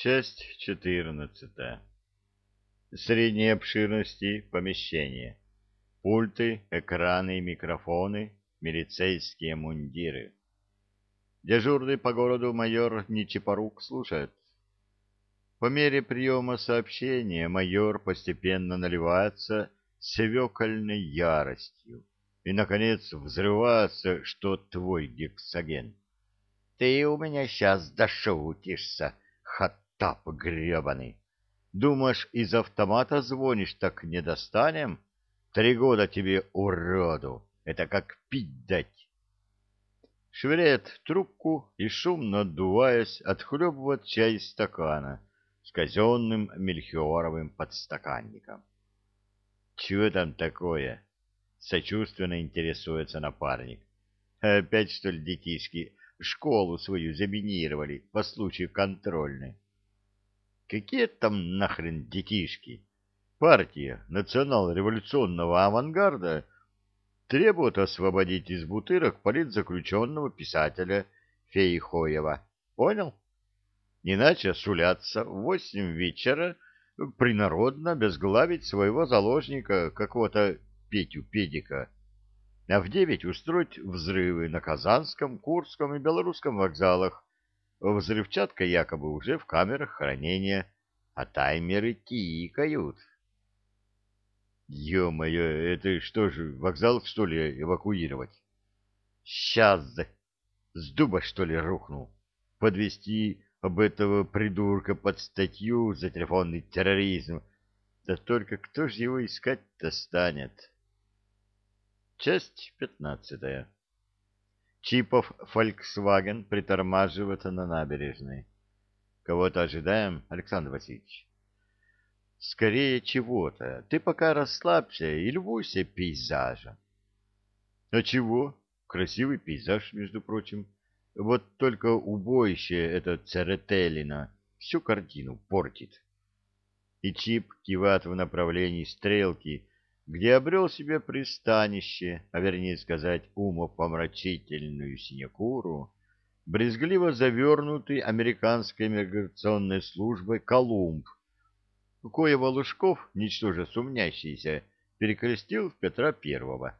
Часть четырнадцатая. Средней обширности помещения. Пульты, экраны, микрофоны, милицейские мундиры. Дежурный по городу майор Ничипорук слушает. По мере приема сообщения майор постепенно наливается свекольной яростью и, наконец, взрывается, что твой гексоген. Ты у меня сейчас дошутишься, хаттап гребаный. Думаешь, из автомата звонишь, так не достанем? Три года тебе, уроду, это как пить дать. Швыряет трубку и, шумно отдуваясь, отхлебывает чай из стакана с казенным мельхиоровым подстаканником. «Чего там такое?» — сочувственно интересуется напарник. «Опять, что ли, детишки школу свою заминировали по случаю контрольной?» «Какие там нахрен детишки?» Партия национал-революционного авангарда требует освободить из бутырок политзаключенного писателя Фейхоева. Понял? Иначе сулятся в восемь вечера принародно безглавить своего заложника, какого-то Петю Педика, а в девять устроить взрывы на Казанском, Курском и Белорусском вокзалах. Взрывчатка якобы уже в камерах хранения, а таймеры тикают. Ё-моё, это что же, вокзал, что ли, эвакуировать? Сейчас, с дуба, что ли, рухнул. Подвести об этого придурка под статью за телефонный терроризм. Да только кто же его искать-то станет? Часть пятнадцатая. Чипов «Фольксваген» притормаживает на набережной. Кого-то ожидаем, Александр Васильевич? Скорее чего-то. Ты пока расслабься и любуйся пейзажем. А чего? Красивый пейзаж, между прочим. Вот только убоище это Церетелина всю картину портит. И Чип кивает в направлении стрелки, где обрел себе пристанище, а вернее сказать умопомрачительную синекуру, брезгливо завернутый американской миграционной службой Колумб, коего Лужков, ничтоже сумнящийся, перекрестил в Петра Первого,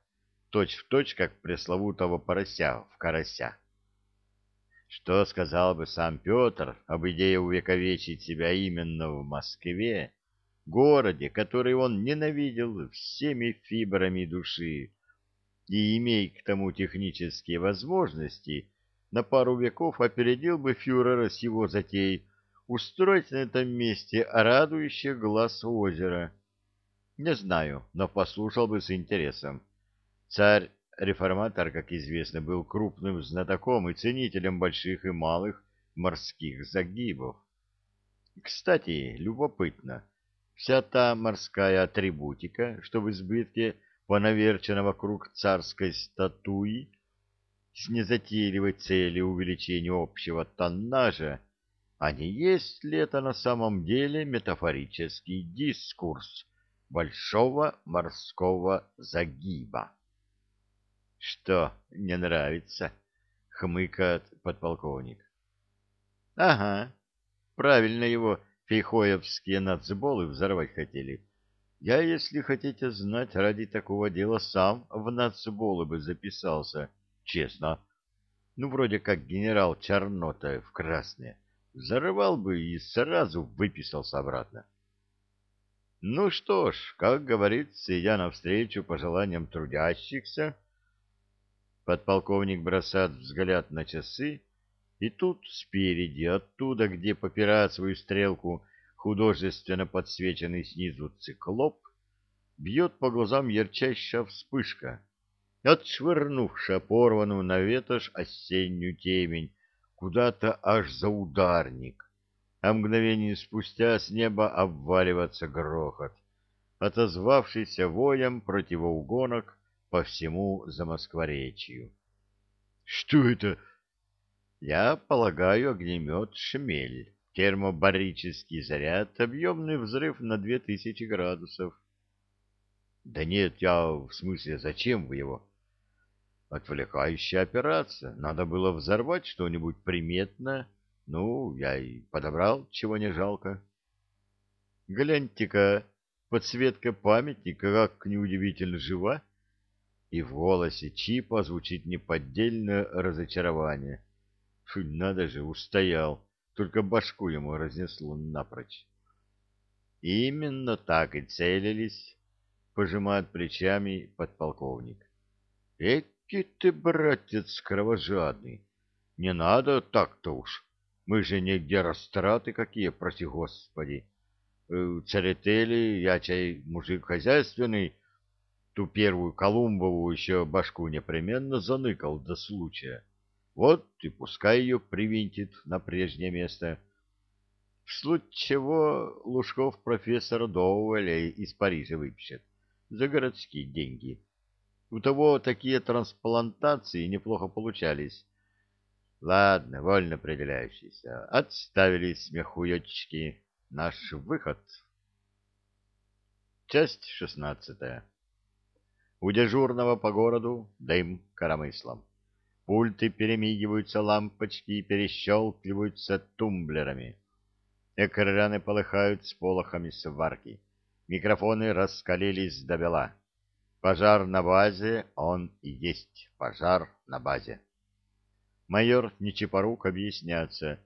точь-в-точь, как пресловутого порося в карася. Что сказал бы сам Петр об идее увековечить себя именно в Москве, городе, который он ненавидел всеми фибрами души, и, имея к тому технические возможности, на пару веков опередил бы фюрера с его затеей устроить на этом месте радующее глаз озера. Не знаю, но послушал бы с интересом. Царь-реформатор, как известно, был крупным знатоком и ценителем больших и малых морских загибов. Кстати, любопытно, вся та морская атрибутика, что в избытке понаверчена вокруг царской статуи, с незатейливой целью увеличения общего тоннажа, а не есть ли это на самом деле метафорический дискурс большого морского загиба? — Что, не нравится? — хмыкает подполковник. — Ага, правильно его фейхоевские нацболы взорвать хотели. Я, если хотите знать, ради такого дела сам в нацболы бы записался, честно. Ну, вроде как генерал Чернота в красные. Взорвал бы и сразу выписался обратно. Ну что ж, как говорится, идя навстречу пожеланиям трудящихся, подполковник бросает взгляд на часы, и тут спереди, оттуда, где попирает свою стрелку художественно подсвеченный снизу циклоп, бьет по глазам ярчайшая вспышка, отшвырнувшая порванную на ветошь осеннюю темень куда-то аж за ударник, а мгновение спустя с неба обваливаться грохот, отозвавшийся воем противоугонок по всему Замоскворечью. — Что это? — Я полагаю, огнемет «Шмель», термобарический заряд, объемный взрыв на две тысячи градусов. — Да нет, я в смысле, зачем вы его? Отвлекающая операция. Надо было взорвать что-нибудь приметное, Ну, я и подобрал, чего не жалко. Гляньте-ка, подсветка памятника, как неудивительно жива. И в голосе Чипа звучит неподдельное разочарование. Надо же, устоял, только башку ему разнесло напрочь. Именно так и целились, пожимает плечами подполковник. Эки ты, братец, кровожадный. Не надо так-то уж. Мы же не геростраты какие, проси господи. Э, церетели, я чай мужик хозяйственный, ту первую Колумбову еще башку непременно заныкал до случая. Вот и пускай ее привинтит на прежнее место. В случае чего Лужков профессора Доуэля из Парижа выпишет за городские деньги. У того такие трансплантации неплохо получались. Ладно, вольно определяющиеся. Отставили смехуёчки. Наш выход. Часть шестнадцатая. У дежурного по городу дым коромыслом. Пульты перемигиваются лампочки и перещелкиваются тумблерами. Экраны полыхают с полохами сварки. Микрофоны раскалились до бела. Пожар на базе, он и есть пожар на базе. Майор Нечипорук объясняется,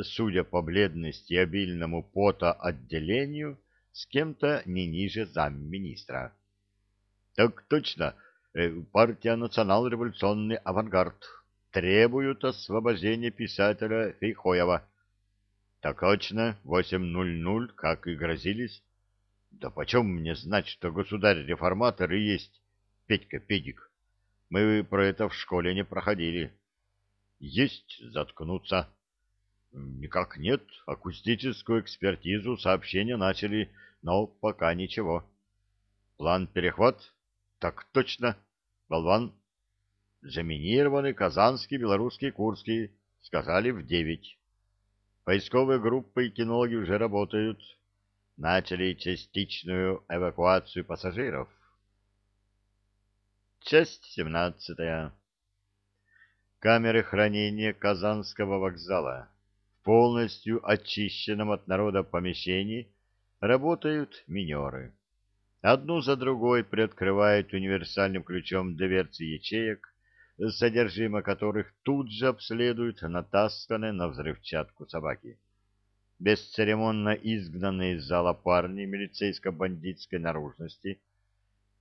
судя по бледности и обильному пота отделению, с кем-то не ниже замминистра. Так точно, партия «Национал-революционный авангард» требует освобождения писателя Фейхоева. Так точно, 8.00, как и грозились. Да почем мне знать, что государь-реформатор и есть Петька Педик? Мы про это в школе не проходили. Есть заткнуться. Никак нет. Акустическую экспертизу сообщения начали, но пока ничего. План перехват? Так точно. Болван. Заминированы Казанский, Белорусский, Курский. Сказали в девять. Поисковые группы и кинологи уже работают. Начали частичную эвакуацию пассажиров. Часть семнадцатая. Камеры хранения Казанского вокзала. В полностью очищенном от народа помещении работают минеры. Одну за другой приоткрывают универсальным ключом дверцы ячеек, содержимое которых тут же обследуют натасканные на взрывчатку собаки. Бесцеремонно изгнанные из зала парни милицейско-бандитской наружности,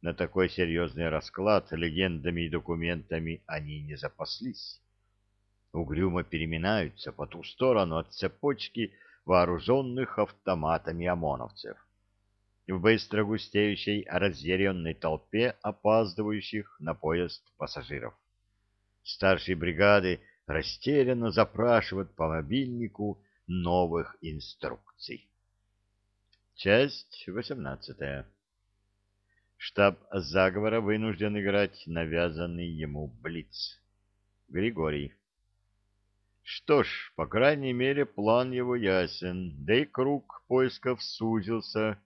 на такой серьезный расклад легендами и документами они не запаслись. Угрюмо переминаются по ту сторону от цепочки вооруженных автоматами ОМОНовцев в быстро густеющей разъяренной толпе опаздывающих на поезд пассажиров. Старшие бригады растерянно запрашивают по мобильнику новых инструкций. Часть восемнадцатая. Штаб заговора вынужден играть навязанный ему блиц. Григорий. Что ж, по крайней мере, план его ясен, да и круг поисков сузился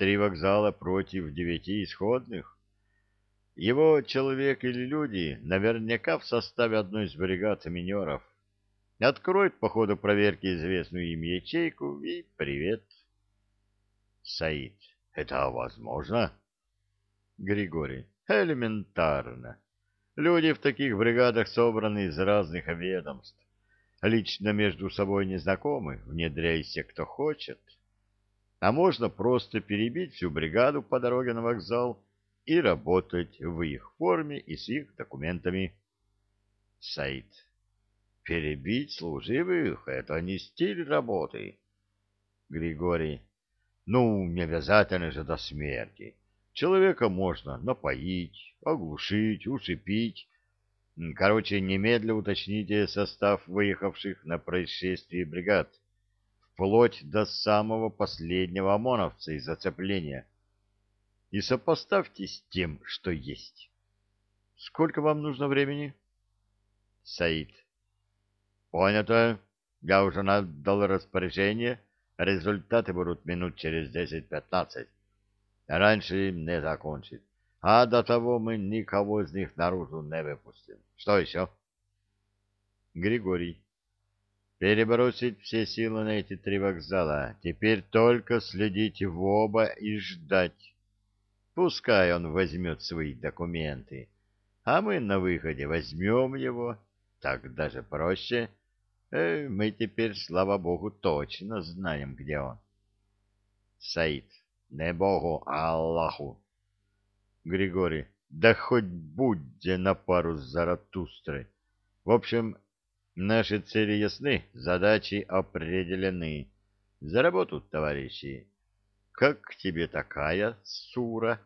три вокзала против девяти исходных. Его человек или люди наверняка в составе одной из бригад минеров. Откроет по ходу проверки известную им ячейку и привет. Саид. Это возможно? Григорий. Элементарно. Люди в таких бригадах собраны из разных ведомств. Лично между собой не знакомы, внедряйся кто хочет а можно просто перебить всю бригаду по дороге на вокзал и работать в их форме и с их документами. Сайт. Перебить служивых — это не стиль работы. Григорий. Ну, не обязательно же до смерти. Человека можно напоить, оглушить, усыпить. Короче, немедля уточните состав выехавших на происшествие бригад вплоть до самого последнего ОМОНовца из зацепления. И сопоставьте с тем, что есть. Сколько вам нужно времени? Саид. Понято. Я уже надал распоряжение. Результаты будут минут через десять-пятнадцать. Раньше не закончит. А до того мы никого из них наружу не выпустим. Что еще? Григорий. Перебросить все силы на эти три вокзала. Теперь только следить в оба и ждать. Пускай он возьмет свои документы, а мы на выходе возьмем его. Так даже проще. Э, мы теперь, слава богу, точно знаем, где он. Саид, не богу, а Аллаху. Григорий, да хоть Будде на пару с Заратустрой. В общем, наши цели ясны, задачи определены. За работу, товарищи. Как тебе такая сура?